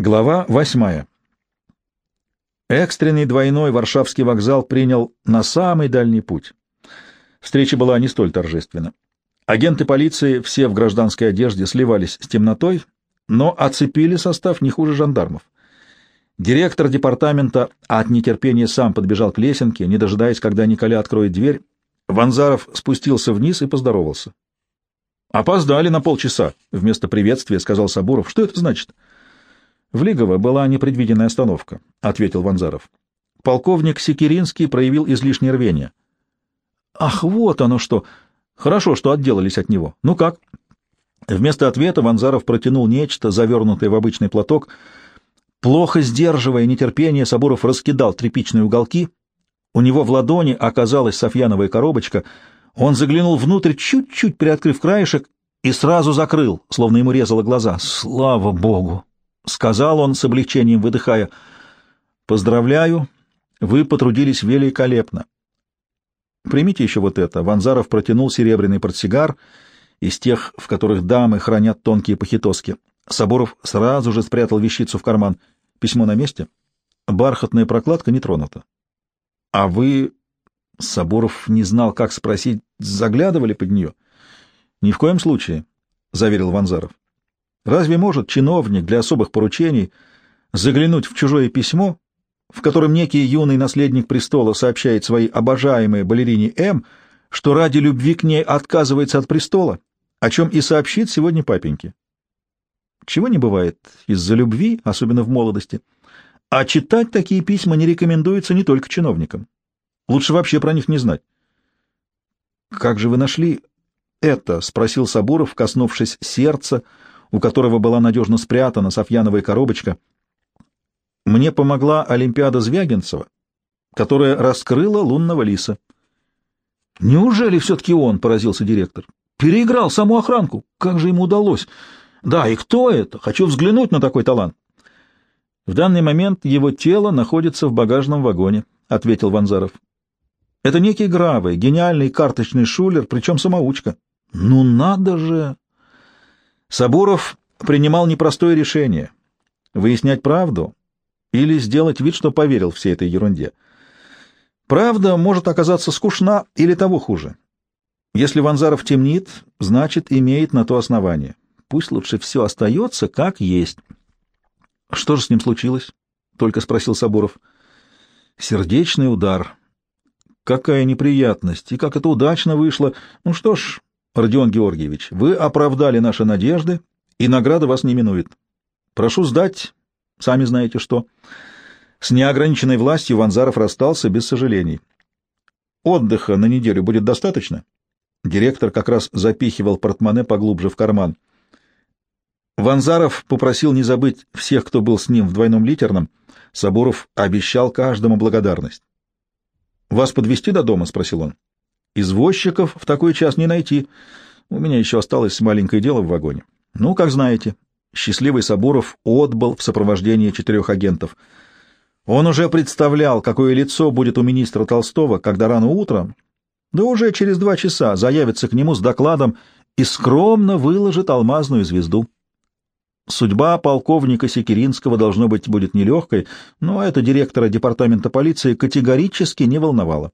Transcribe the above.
Глава восьмая. Экстренный двойной Варшавский вокзал принял на самый дальний путь. Встреча была не столь торжественна. Агенты полиции, все в гражданской одежде, сливались с темнотой, но оцепили состав не хуже жандармов. Директор департамента от нетерпения сам подбежал к лесенке, не дожидаясь, когда Николя откроет дверь. Ванзаров спустился вниз и поздоровался. «Опоздали на полчаса», — вместо приветствия сказал Сабуров. «Что это значит?» В Лигово была непредвиденная остановка, — ответил Ванзаров. Полковник Секиринский проявил излишнее рвение. — Ах, вот оно что! Хорошо, что отделались от него. Ну как? Вместо ответа Ванзаров протянул нечто, завернутое в обычный платок. Плохо сдерживая нетерпение, Сабуров раскидал тряпичные уголки. У него в ладони оказалась софьяновая коробочка. Он заглянул внутрь, чуть-чуть приоткрыв краешек, и сразу закрыл, словно ему резало глаза. Слава богу! — сказал он с облегчением, выдыхая. «Поздравляю, вы потрудились великолепно. Примите еще вот это». Ванзаров протянул серебряный портсигар из тех, в которых дамы хранят тонкие похитоски. Соборов сразу же спрятал вещицу в карман. Письмо на месте. Бархатная прокладка не тронута. — А вы... Соборов не знал, как спросить, заглядывали под нее? — Ни в коем случае, — заверил Ванзаров. Разве может чиновник для особых поручений заглянуть в чужое письмо, в котором некий юный наследник престола сообщает своей обожаемой балерине М, что ради любви к ней отказывается от престола, о чем и сообщит сегодня папеньке? Чего не бывает из-за любви, особенно в молодости. А читать такие письма не рекомендуется не только чиновникам. Лучше вообще про них не знать. — Как же вы нашли это? — спросил Сабуров, коснувшись сердца, — у которого была надежно спрятана софьяновая коробочка. Мне помогла Олимпиада Звягинцева, которая раскрыла лунного лиса. «Неужели все-таки он?» — поразился директор. «Переиграл саму охранку. Как же ему удалось? Да, и кто это? Хочу взглянуть на такой талант». «В данный момент его тело находится в багажном вагоне», — ответил Ванзаров. «Это некий Гравый, гениальный карточный шулер, причем самоучка». «Ну надо же!» Сабуров принимал непростое решение — выяснять правду или сделать вид, что поверил всей этой ерунде. Правда может оказаться скучна или того хуже. Если Ванзаров темнит, значит, имеет на то основание. Пусть лучше все остается как есть. — Что же с ним случилось? — только спросил Сабуров. — Сердечный удар. Какая неприятность, и как это удачно вышло. Ну что ж, Родион Георгиевич, вы оправдали наши надежды, и награда вас не минует. Прошу сдать, сами знаете что. С неограниченной властью Ванзаров расстался без сожалений. Отдыха на неделю будет достаточно? Директор как раз запихивал портмоне поглубже в карман. Ванзаров попросил не забыть всех, кто был с ним в двойном литерном. Сабуров обещал каждому благодарность. «Вас подвести до дома?» — спросил он. Извозчиков в такой час не найти. У меня еще осталось маленькое дело в вагоне. Ну, как знаете, счастливый Сабуров отбыл в сопровождении четырех агентов. Он уже представлял, какое лицо будет у министра Толстого, когда рано утром, да уже через два часа, заявится к нему с докладом и скромно выложит алмазную звезду. Судьба полковника Секиринского, должно быть, будет нелегкой, но это директора департамента полиции категорически не волновало.